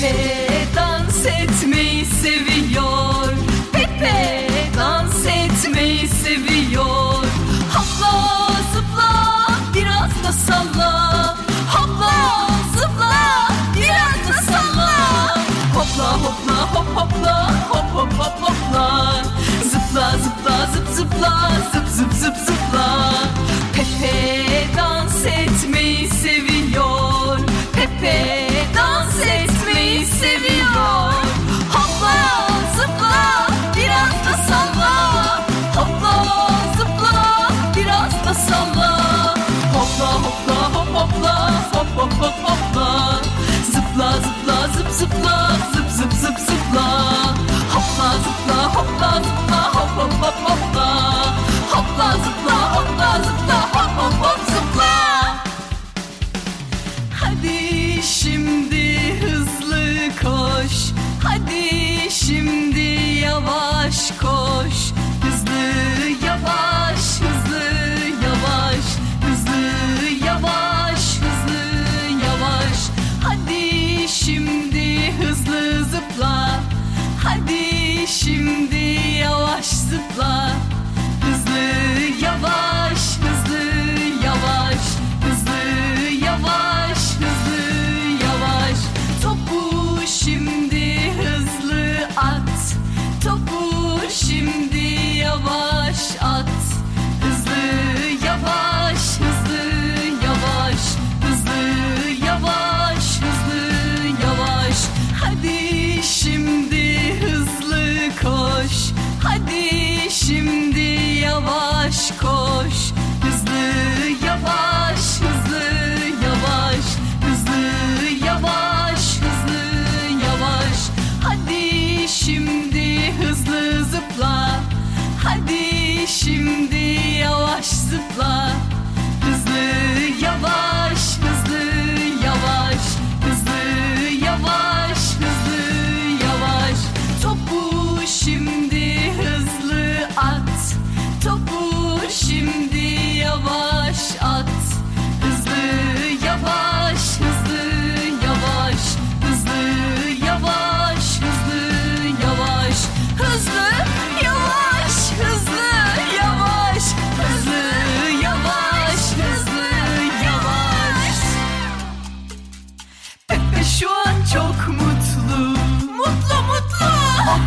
birlikte dans etmeyi seviyor. Hopla zıpla biraz da salla. Hopla zıpla biraz da salla. Hopla hopla hop hopla hop hop hop hopla. Zıpla zıpla zıp zıpla zıp zıp zıp zıpla. Hopla zıpla hopla zıpla hop hop hop hop.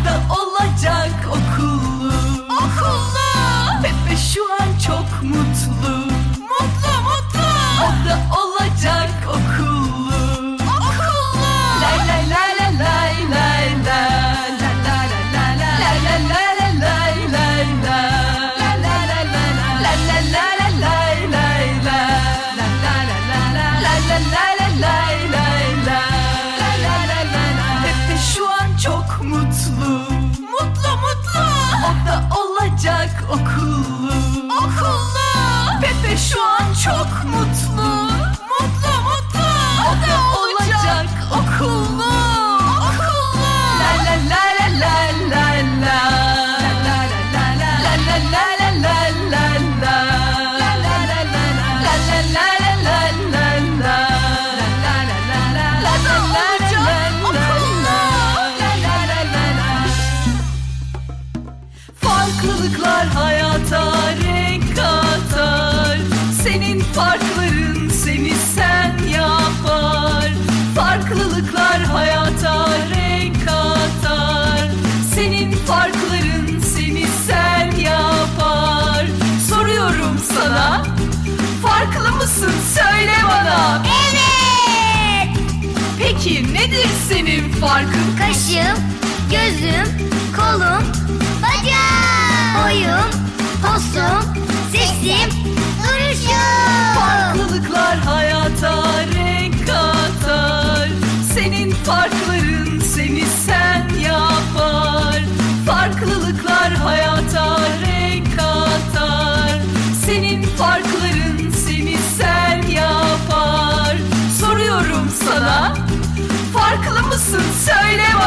da olacak okullu. Okullu. Pepe şu an çok mutlu. çok mutlu ki nedir senin farkın? Kaşım, gözüm, kolum, bacağım. Boyum, postum, sesim, duruşum. Farklılıklar hayata renk katar. Senin farkların seni sen yapar. Farklılıklar hayata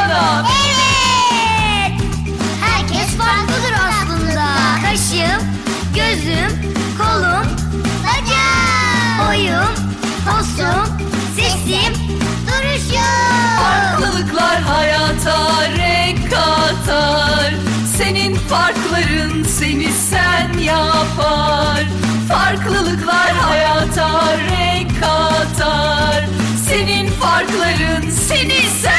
Bravo. Evet. Herkes farklıdır aslında. Kaşım, gözüm, kolum, bacağım, boyum, postum, sesim, duruşum. Farklılıklar hayata renk katar. Senin farkların seni sen yapar. Farklılıklar hayata renk katar. Senin farkların seni sen